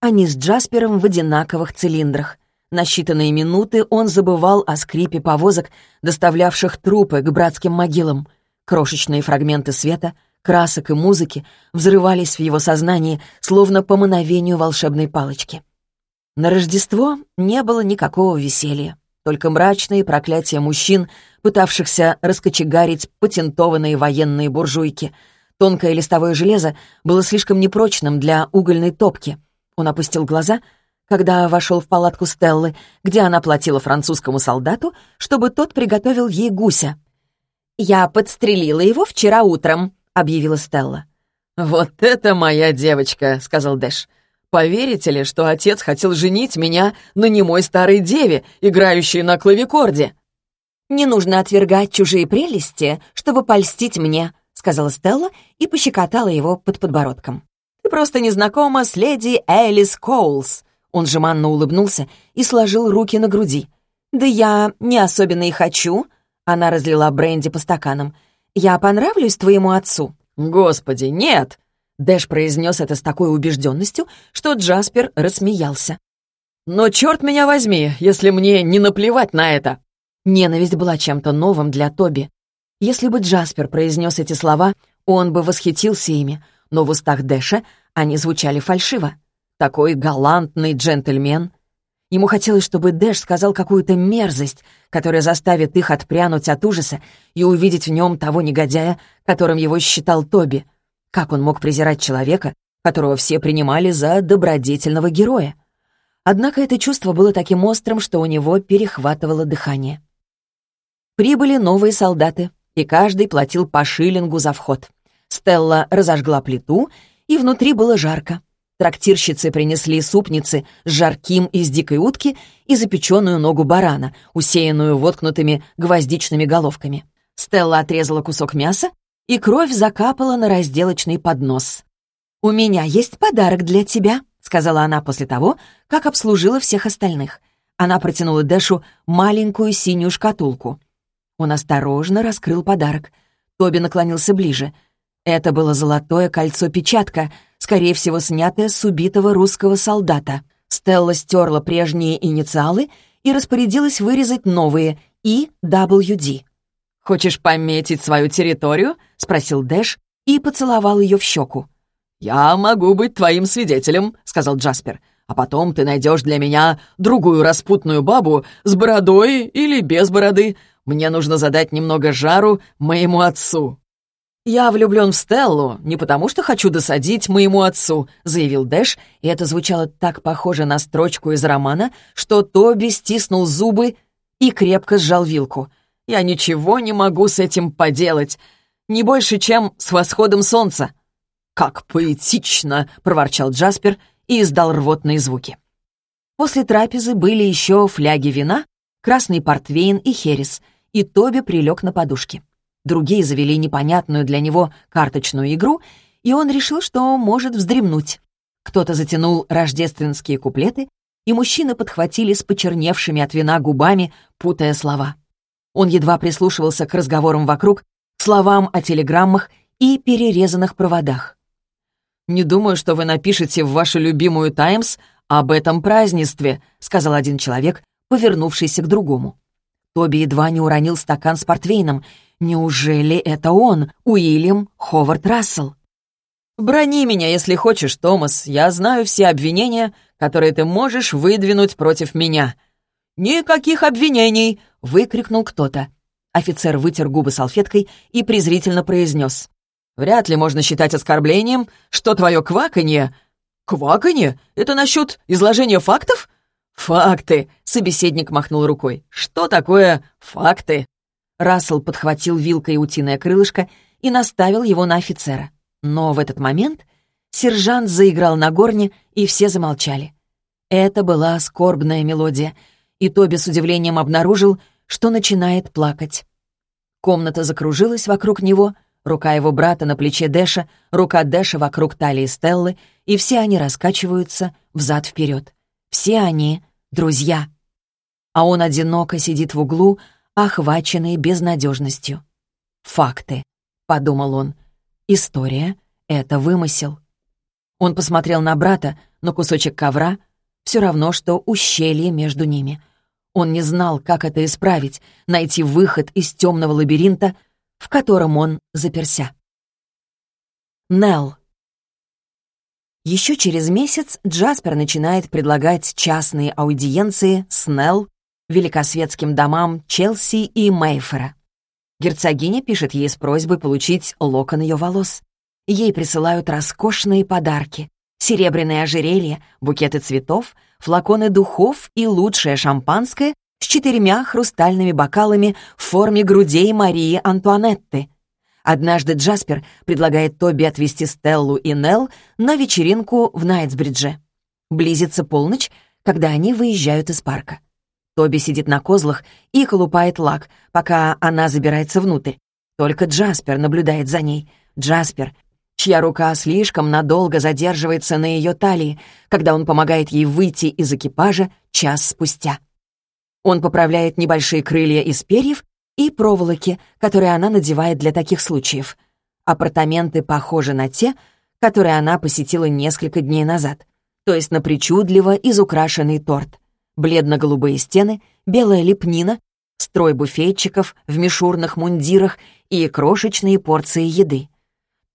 Они с Джаспером в одинаковых цилиндрах. На считанные минуты он забывал о скрипе повозок, доставлявших трупы к братским могилам. Крошечные фрагменты света, красок и музыки взрывались в его сознании, словно по мановению волшебной палочки. На Рождество не было никакого веселья, только мрачные проклятия мужчин, пытавшихся раскочегарить патентованные военные буржуйки. Тонкое листовое железо было слишком непрочным для угольной топки. Он опустил глаза — когда вошел в палатку Стеллы, где она платила французскому солдату, чтобы тот приготовил ей гуся. «Я подстрелила его вчера утром», — объявила Стелла. «Вот это моя девочка», — сказал Дэш. «Поверите ли, что отец хотел женить меня на немой старой деве, играющей на клавикорде?» «Не нужно отвергать чужие прелести, чтобы польстить мне», — сказала Стелла и пощекотала его под подбородком. «Ты просто не знакома с леди Элис Коулс. Он жеманно улыбнулся и сложил руки на груди. «Да я не особенно и хочу», — она разлила бренди по стаканам. «Я понравлюсь твоему отцу?» «Господи, нет!» Дэш произнес это с такой убежденностью, что Джаспер рассмеялся. «Но черт меня возьми, если мне не наплевать на это!» Ненависть была чем-то новым для Тоби. Если бы Джаспер произнес эти слова, он бы восхитился ими, но в устах Дэша они звучали фальшиво. Такой галантный джентльмен. Ему хотелось, чтобы Дэш сказал какую-то мерзость, которая заставит их отпрянуть от ужаса и увидеть в нем того негодяя, которым его считал Тоби. Как он мог презирать человека, которого все принимали за добродетельного героя? Однако это чувство было таким острым, что у него перехватывало дыхание. Прибыли новые солдаты, и каждый платил по шиллингу за вход. Стелла разожгла плиту, и внутри было жарко. Трактирщицы принесли супницы с жарким из дикой утки и запеченную ногу барана, усеянную воткнутыми гвоздичными головками. Стелла отрезала кусок мяса, и кровь закапала на разделочный поднос. «У меня есть подарок для тебя», — сказала она после того, как обслужила всех остальных. Она протянула Дэшу маленькую синюю шкатулку. Он осторожно раскрыл подарок. Тоби наклонился ближе. Это было золотое кольцо-печатка — скорее всего, снятое с убитого русского солдата. Стелла стерла прежние инициалы и распорядилась вырезать новые и. «Хочешь пометить свою территорию?» — спросил Дэш и поцеловал ее в щеку. «Я могу быть твоим свидетелем», — сказал Джаспер. «А потом ты найдешь для меня другую распутную бабу с бородой или без бороды. Мне нужно задать немного жару моему отцу». «Я влюблен в Стеллу не потому, что хочу досадить моему отцу», заявил Дэш, и это звучало так похоже на строчку из романа, что Тоби стиснул зубы и крепко сжал вилку. «Я ничего не могу с этим поделать. Не больше, чем с восходом солнца». «Как поэтично!» — проворчал Джаспер и издал рвотные звуки. После трапезы были еще фляги вина, красный портвейн и херес, и Тоби прилег на подушке. Другие завели непонятную для него карточную игру, и он решил, что может вздремнуть. Кто-то затянул рождественские куплеты, и мужчины подхватили с почерневшими от вина губами, путая слова. Он едва прислушивался к разговорам вокруг, словам о телеграммах и перерезанных проводах. «Не думаю, что вы напишете в вашу любимую «Таймс» об этом празднестве», сказал один человек, повернувшийся к другому. Тоби едва не уронил стакан с портвейном — Неужели это он, Уильям Ховард Рассел? «Брони меня, если хочешь, Томас. Я знаю все обвинения, которые ты можешь выдвинуть против меня». «Никаких обвинений!» — выкрикнул кто-то. Офицер вытер губы салфеткой и презрительно произнес. «Вряд ли можно считать оскорблением, что твое кваканье...» «Кваканье? Это насчет изложения фактов?» «Факты!» — собеседник махнул рукой. «Что такое факты?» Рассел подхватил вилкой утиное крылышко и наставил его на офицера. Но в этот момент сержант заиграл на горне, и все замолчали. Это была скорбная мелодия, и Тоби с удивлением обнаружил, что начинает плакать. Комната закружилась вокруг него, рука его брата на плече Дэша, рука Дэша вокруг талии Стеллы, и все они раскачиваются взад-вперед. Все они — друзья. А он одиноко сидит в углу, охваченные безнадежностью. «Факты», — подумал он. «История — это вымысел». Он посмотрел на брата, но кусочек ковра — все равно, что ущелье между ними. Он не знал, как это исправить, найти выход из темного лабиринта, в котором он заперся. Нелл. Еще через месяц Джаспер начинает предлагать частные аудиенции с Нелл великосветским домам Челси и Мейфера. Герцогиня пишет ей с просьбой получить локон ее волос. Ей присылают роскошные подарки. Серебряное ожерелье, букеты цветов, флаконы духов и лучшее шампанское с четырьмя хрустальными бокалами в форме грудей Марии Антуанетты. Однажды Джаспер предлагает Тоби отвезти Стеллу и Нелл на вечеринку в Найтсбридже. Близится полночь, когда они выезжают из парка. Тоби сидит на козлах и колупает лак, пока она забирается внутрь. Только Джаспер наблюдает за ней. Джаспер, чья рука слишком надолго задерживается на ее талии, когда он помогает ей выйти из экипажа час спустя. Он поправляет небольшие крылья из перьев и проволоки, которые она надевает для таких случаев. Апартаменты похожи на те, которые она посетила несколько дней назад, то есть на причудливо изукрашенный торт бледно-голубые стены, белая лепнина, строй буфетчиков в мишурных мундирах и крошечные порции еды.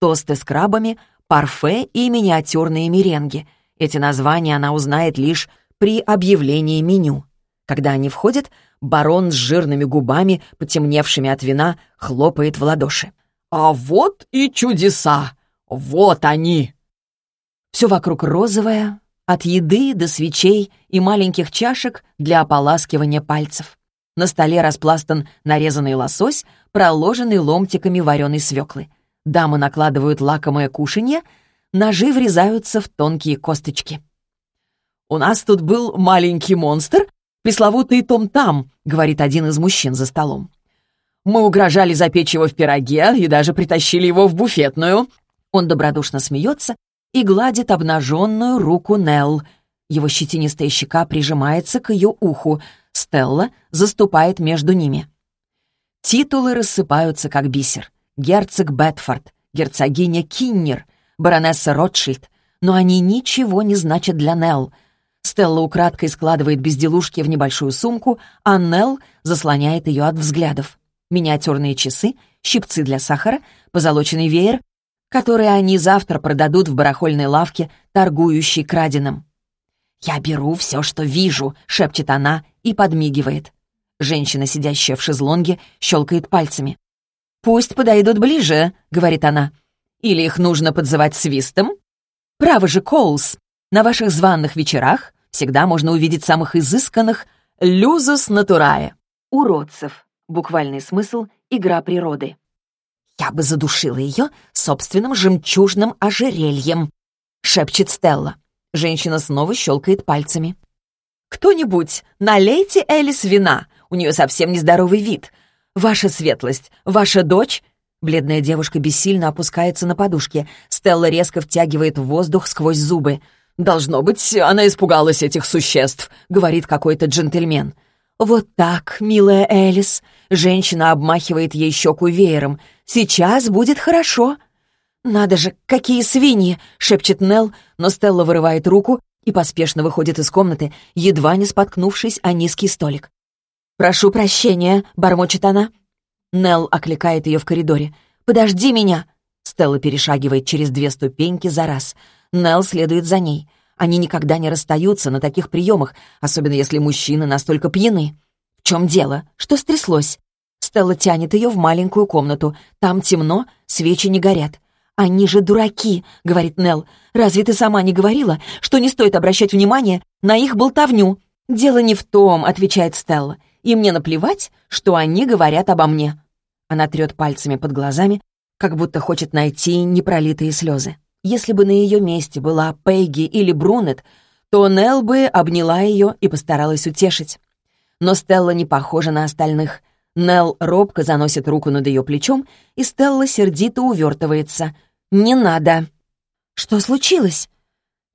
Тосты с крабами, парфе и миниатюрные меренги. Эти названия она узнает лишь при объявлении меню. Когда они входят, барон с жирными губами, потемневшими от вина, хлопает в ладоши. «А вот и чудеса! Вот они!» Все вокруг розовое, от еды до свечей и маленьких чашек для ополаскивания пальцев. На столе распластан нарезанный лосось, проложенный ломтиками вареной свеклы. Дамы накладывают лакомое кушанье, ножи врезаются в тонкие косточки. «У нас тут был маленький монстр, пресловутый Том-Там», — говорит один из мужчин за столом. «Мы угрожали запечь его в пироге и даже притащили его в буфетную». Он добродушно смеется и гладит обнаженную руку Нелл. Его щетинистая щека прижимается к ее уху. Стелла заступает между ними. Титулы рассыпаются, как бисер. Герцог Бетфорд, герцогиня Киннер, баронесса Ротшильд. Но они ничего не значат для Нелл. Стелла украдкой складывает безделушки в небольшую сумку, а Нелл заслоняет ее от взглядов. Миниатюрные часы, щипцы для сахара, позолоченный веер которые они завтра продадут в барахольной лавке, торгующей краденым. «Я беру все, что вижу», — шепчет она и подмигивает. Женщина, сидящая в шезлонге, щелкает пальцами. «Пусть подойдут ближе», — говорит она. «Или их нужно подзывать свистом?» «Право же, Коулс, на ваших званных вечерах всегда можно увидеть самых изысканных «люзус натурае» — уродцев. Буквальный смысл — игра природы. «Я бы задушила ее собственным жемчужным ожерельем», — шепчет Стелла. Женщина снова щелкает пальцами. «Кто-нибудь, налейте Элис вина, у нее совсем нездоровый вид. Ваша светлость, ваша дочь...» Бледная девушка бессильно опускается на подушке. Стелла резко втягивает воздух сквозь зубы. «Должно быть, она испугалась этих существ», — говорит какой-то джентльмен. «Вот так, милая Элис», — женщина обмахивает ей щеку веером. «Сейчас будет хорошо». «Надо же, какие свиньи!» — шепчет Нелл, но Стелла вырывает руку и поспешно выходит из комнаты, едва не споткнувшись о низкий столик. «Прошу прощения», — бормочет она. Нелл окликает ее в коридоре. «Подожди меня!» Стелла перешагивает через две ступеньки за раз. Нелл следует за ней. Они никогда не расстаются на таких приемах, особенно если мужчины настолько пьяны. В чем дело? Что стряслось? Стелла тянет ее в маленькую комнату. Там темно, свечи не горят. «Они же дураки», — говорит Нелл. «Разве ты сама не говорила, что не стоит обращать внимание на их болтовню?» «Дело не в том», — отвечает Стелла. «И мне наплевать, что они говорят обо мне». Она трет пальцами под глазами, как будто хочет найти непролитые слезы. Если бы на ее месте была Пегги или Брунет, то Нелл бы обняла ее и постаралась утешить. Но Стелла не похожа на остальных. Нелл робко заносит руку над ее плечом, и Стелла сердито увертывается. «Не надо!» «Что случилось?»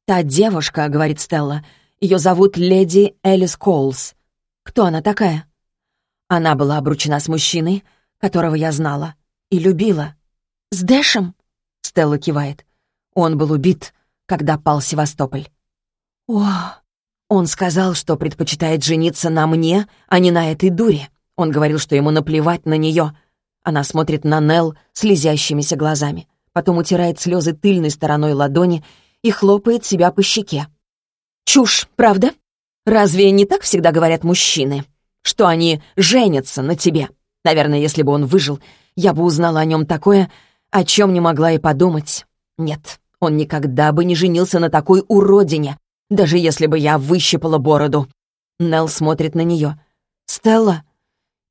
«Та девушка», — говорит Стелла, — «ее зовут леди Элис Коулс». «Кто она такая?» Она была обручена с мужчиной, которого я знала и любила. «С Дэшем?» — Стелла кивает. Он был убит, когда пал Севастополь. О, он сказал, что предпочитает жениться на мне, а не на этой дуре. Он говорил, что ему наплевать на нее. Она смотрит на Нелл слезящимися глазами, потом утирает слезы тыльной стороной ладони и хлопает себя по щеке. Чушь, правда? Разве не так всегда говорят мужчины? Что они женятся на тебе? Наверное, если бы он выжил, я бы узнала о нем такое, о чем не могла и подумать. Нет, он никогда бы не женился на такой уродине, даже если бы я выщипала бороду. Нелл смотрит на нее. «Стелла,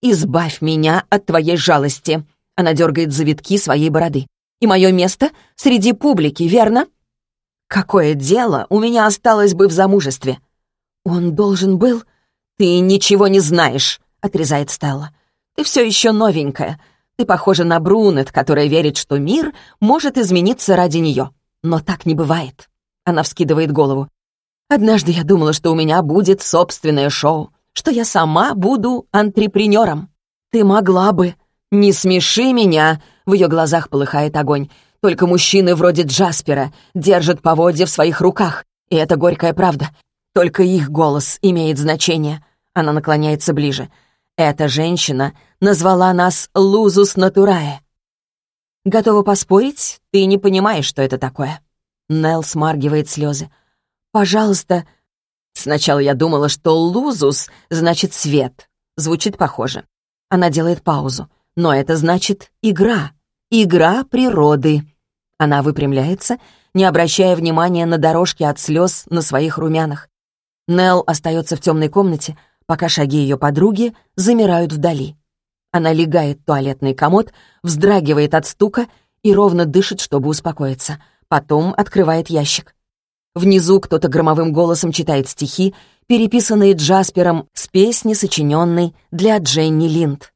избавь меня от твоей жалости». Она дергает завитки своей бороды. «И мое место среди публики, верно?» «Какое дело у меня осталось бы в замужестве?» «Он должен был...» «Ты ничего не знаешь», — отрезает Стелла. «Ты все еще новенькая. Ты похожа на Брунет, которая верит, что мир может измениться ради нее. Но так не бывает». Она вскидывает голову. Однажды я думала, что у меня будет собственное шоу, что я сама буду антрепренером. Ты могла бы. Не смеши меня. В ее глазах полыхает огонь. Только мужчины вроде Джаспера держат поводья в своих руках. И это горькая правда. Только их голос имеет значение. Она наклоняется ближе. Эта женщина назвала нас «лузус натурае». Готова поспорить? Ты не понимаешь, что это такое. Нелл смаргивает слезы. «Пожалуйста». Сначала я думала, что «лузус» значит «свет». Звучит похоже. Она делает паузу. Но это значит «игра». Игра природы. Она выпрямляется, не обращая внимания на дорожки от слез на своих румянах. Нелл остается в темной комнате, пока шаги ее подруги замирают вдали. Она легает туалетный комод, вздрагивает от стука и ровно дышит, чтобы успокоиться. Потом открывает ящик. Внизу кто-то громовым голосом читает стихи, переписанные Джаспером с песни, сочиненной для Дженни Линд.